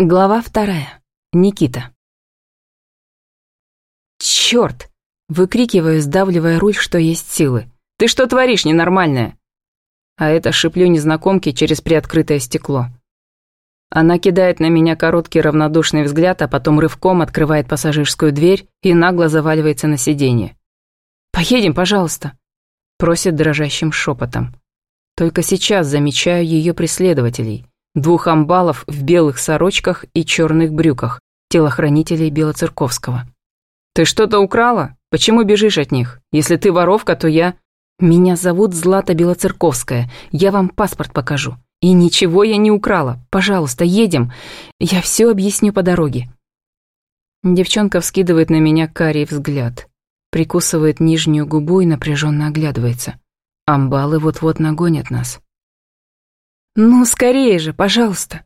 Глава вторая. Никита. Чёрт! Выкрикиваю, сдавливая руль, что есть силы. «Ты что творишь, ненормальная?» А это шиплю незнакомке через приоткрытое стекло. Она кидает на меня короткий равнодушный взгляд, а потом рывком открывает пассажирскую дверь и нагло заваливается на сиденье. «Поедем, пожалуйста», — просит дрожащим шепотом. Только сейчас замечаю ее преследователей — двух амбалов в белых сорочках и черных брюках, телохранителей Белоцерковского. «Ты что-то украла? Почему бежишь от них? Если ты воровка, то я...» «Меня зовут Злата Белоцерковская. Я вам паспорт покажу. И ничего я не украла. Пожалуйста, едем. Я все объясню по дороге». Девчонка вскидывает на меня карий взгляд, прикусывает нижнюю губу и напряженно оглядывается. Амбалы вот-вот нагонят нас. «Ну, скорее же, пожалуйста!»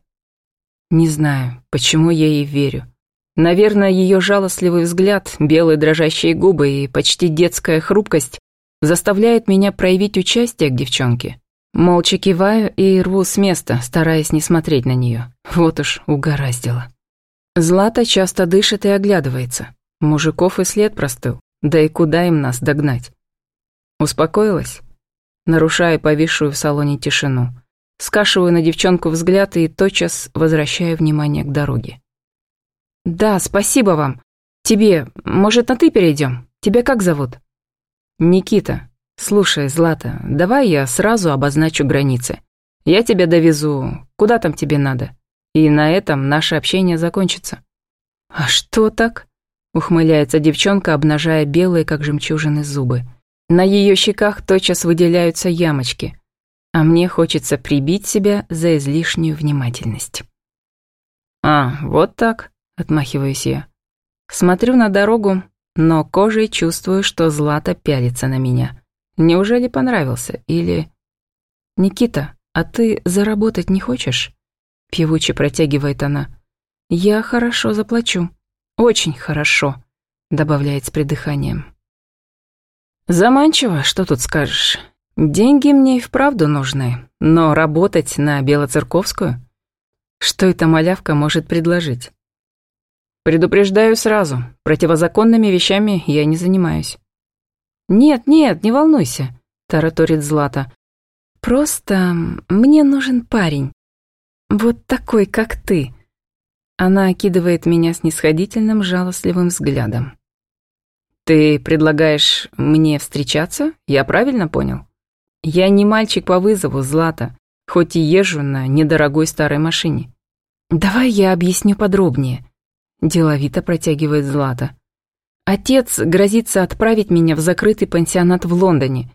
Не знаю, почему я ей верю. Наверное, ее жалостливый взгляд, белые дрожащие губы и почти детская хрупкость заставляют меня проявить участие к девчонке. Молча киваю и рву с места, стараясь не смотреть на нее. Вот уж угораздило. Злата часто дышит и оглядывается. Мужиков и след простыл. Да и куда им нас догнать? Успокоилась? Нарушая повисшую в салоне тишину. Скашиваю на девчонку взгляд и тотчас возвращаю внимание к дороге. «Да, спасибо вам. Тебе, может, на «ты» перейдем? Тебя как зовут?» «Никита. Слушай, Злата, давай я сразу обозначу границы. Я тебя довезу, куда там тебе надо. И на этом наше общение закончится». «А что так?» — ухмыляется девчонка, обнажая белые, как жемчужины, зубы. На ее щеках тотчас выделяются ямочки — а мне хочется прибить себя за излишнюю внимательность. «А, вот так», — отмахиваюсь я. Смотрю на дорогу, но кожей чувствую, что Злата пялится на меня. Неужели понравился? Или... «Никита, а ты заработать не хочешь?» Певуче протягивает она. «Я хорошо заплачу. Очень хорошо», — добавляет с придыханием. «Заманчиво, что тут скажешь?» Деньги мне и вправду нужны, но работать на Белоцерковскую? Что эта малявка может предложить? Предупреждаю сразу, противозаконными вещами я не занимаюсь. Нет, нет, не волнуйся, тараторит Злата. Просто мне нужен парень. Вот такой, как ты. Она окидывает меня снисходительным, жалостливым взглядом. Ты предлагаешь мне встречаться? Я правильно понял? Я не мальчик по вызову, Злата, хоть и езжу на недорогой старой машине. Давай я объясню подробнее. Деловито протягивает Злата. Отец грозится отправить меня в закрытый пансионат в Лондоне.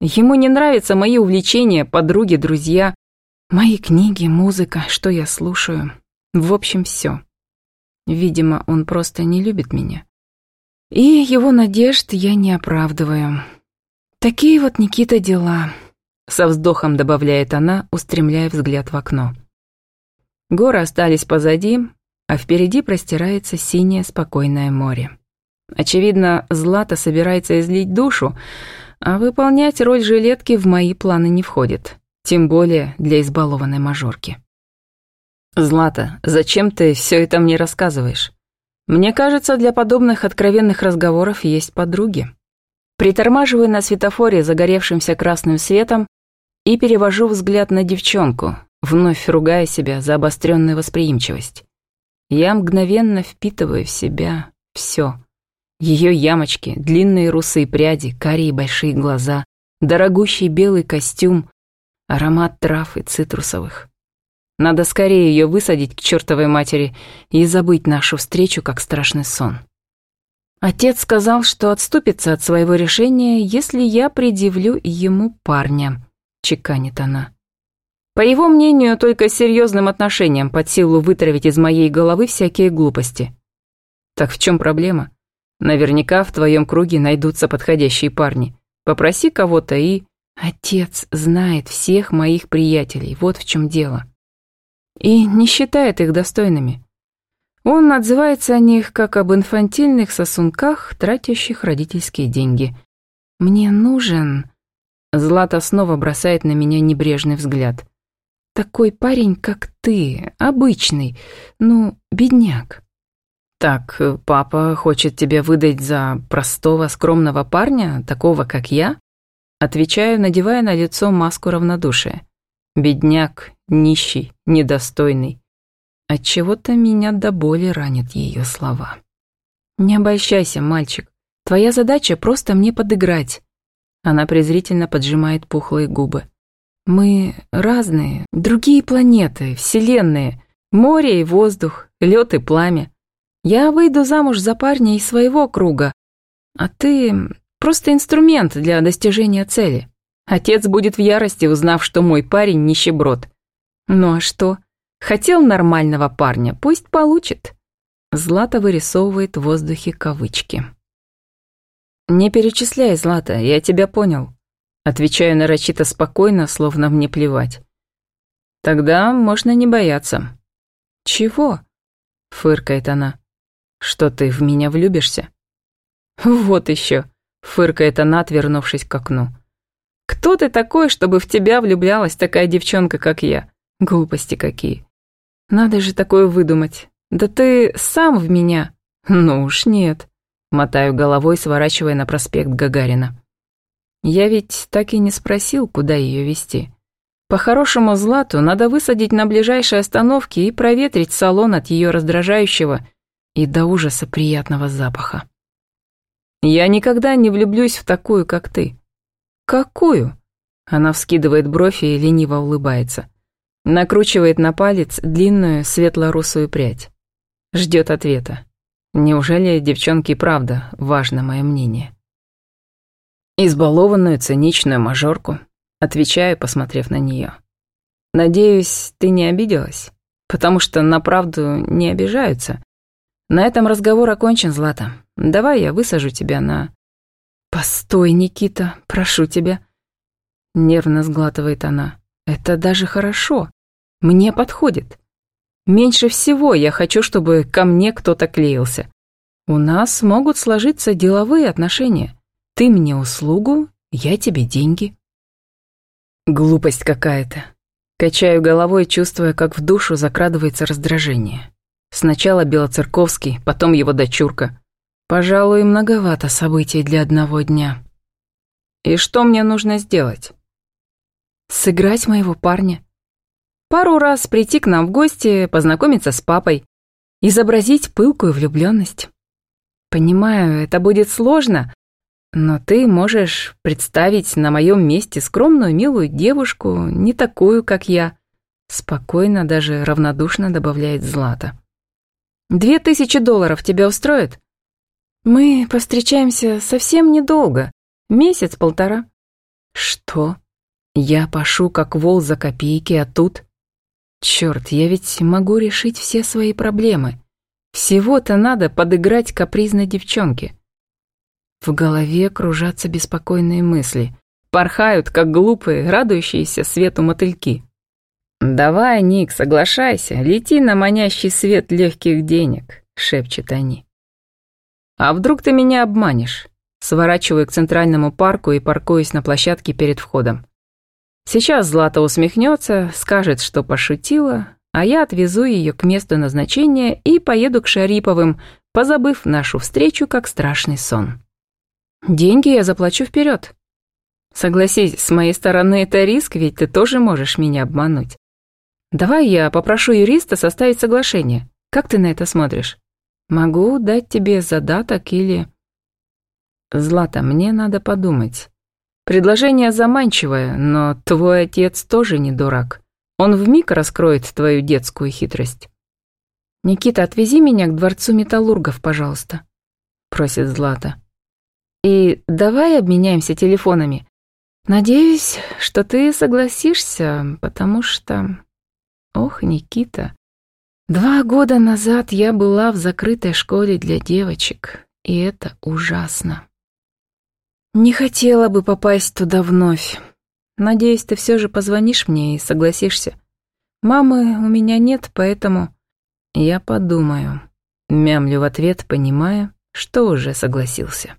Ему не нравятся мои увлечения, подруги, друзья, мои книги, музыка, что я слушаю. В общем, все. Видимо, он просто не любит меня. И его надежд я не оправдываю. «Такие вот, Никита, дела», — со вздохом добавляет она, устремляя взгляд в окно. Горы остались позади, а впереди простирается синее спокойное море. Очевидно, Злата собирается излить душу, а выполнять роль жилетки в мои планы не входит, тем более для избалованной мажорки. «Злата, зачем ты все это мне рассказываешь? Мне кажется, для подобных откровенных разговоров есть подруги». Притормаживаю на светофоре загоревшимся красным светом и перевожу взгляд на девчонку, вновь ругая себя за обостренную восприимчивость. Я мгновенно впитываю в себя все. Ее ямочки, длинные русые пряди, карие большие глаза, дорогущий белый костюм, аромат трав и цитрусовых. Надо скорее ее высадить к чертовой матери и забыть нашу встречу, как страшный сон. Отец сказал, что отступится от своего решения, если я предъявлю ему парня, чеканит она. По его мнению, только серьезным отношением под силу вытравить из моей головы всякие глупости. Так в чем проблема? Наверняка в твоем круге найдутся подходящие парни. Попроси кого-то и... Отец знает всех моих приятелей, вот в чем дело. И не считает их достойными. Он отзывается о них как об инфантильных сосунках, тратящих родительские деньги. «Мне нужен...» Злата снова бросает на меня небрежный взгляд. такой парень, как ты, обычный, ну, бедняк». «Так, папа хочет тебя выдать за простого, скромного парня, такого, как я?» Отвечаю, надевая на лицо маску равнодушия. Бедняк, нищий, недостойный. Отчего-то меня до боли ранят ее слова. «Не обольщайся, мальчик. Твоя задача просто мне подыграть». Она презрительно поджимает пухлые губы. «Мы разные, другие планеты, вселенные, море и воздух, лед и пламя. Я выйду замуж за парня из своего круга, а ты просто инструмент для достижения цели. Отец будет в ярости, узнав, что мой парень нищеброд. Ну а что? Хотел нормального парня, пусть получит. Злата вырисовывает в воздухе кавычки. «Не перечисляй, Злата, я тебя понял». Отвечаю нарочито спокойно, словно мне плевать. «Тогда можно не бояться». «Чего?» — фыркает она. «Что ты в меня влюбишься?» «Вот еще», — фыркает она, отвернувшись к окну. Кто ты такой, чтобы в тебя влюблялась такая девчонка, как я? Глупости какие. Надо же такое выдумать. Да ты сам в меня. Ну уж нет. Мотаю головой, сворачивая на проспект Гагарина. Я ведь так и не спросил, куда ее вести. По-хорошему Злату надо высадить на ближайшей остановке и проветрить салон от ее раздражающего и до ужаса приятного запаха. Я никогда не влюблюсь в такую, как ты. «Какую?» Она вскидывает бровь и лениво улыбается. Накручивает на палец длинную светло-русую прядь. Ждет ответа. Неужели девчонке правда важно мое мнение? Избалованную циничную мажорку, отвечаю, посмотрев на нее. Надеюсь, ты не обиделась? Потому что на правду не обижаются. На этом разговор окончен, Злата. Давай я высажу тебя на... «Постой, Никита, прошу тебя». Нервно сглатывает она. «Это даже хорошо. Мне подходит. Меньше всего я хочу, чтобы ко мне кто-то клеился. У нас могут сложиться деловые отношения. Ты мне услугу, я тебе деньги». Глупость какая-то. Качаю головой, чувствуя, как в душу закрадывается раздражение. Сначала Белоцерковский, потом его дочурка. Пожалуй, многовато событий для одного дня. И что мне нужно сделать? Сыграть моего парня. Пару раз прийти к нам в гости, познакомиться с папой, изобразить пылкую влюбленность. Понимаю, это будет сложно, но ты можешь представить на моем месте скромную, милую девушку, не такую, как я. Спокойно, даже равнодушно добавляет Злата. Две тысячи долларов тебя устроит? Мы повстречаемся совсем недолго, месяц-полтора. Что? Я пашу как вол за копейки, а тут... Черт, я ведь могу решить все свои проблемы. Всего-то надо подыграть капризной девчонке. В голове кружатся беспокойные мысли. Порхают, как глупые, радующиеся свету мотыльки. «Давай, Ник, соглашайся, лети на манящий свет легких денег», — шепчет они. «А вдруг ты меня обманешь?» Сворачиваю к центральному парку и паркуюсь на площадке перед входом. Сейчас Злата усмехнется, скажет, что пошутила, а я отвезу ее к месту назначения и поеду к Шариповым, позабыв нашу встречу как страшный сон. Деньги я заплачу вперед. Согласись, с моей стороны это риск, ведь ты тоже можешь меня обмануть. Давай я попрошу юриста составить соглашение. Как ты на это смотришь? Могу дать тебе задаток или... Злата, мне надо подумать. Предложение заманчивое, но твой отец тоже не дурак. Он вмиг раскроет твою детскую хитрость. «Никита, отвези меня к дворцу металлургов, пожалуйста», — просит Злата. «И давай обменяемся телефонами. Надеюсь, что ты согласишься, потому что...» «Ох, Никита, Два года назад я была в закрытой школе для девочек, и это ужасно. Не хотела бы попасть туда вновь. Надеюсь, ты все же позвонишь мне и согласишься. Мамы у меня нет, поэтому... Я подумаю. Мямлю в ответ, понимая, что уже согласился.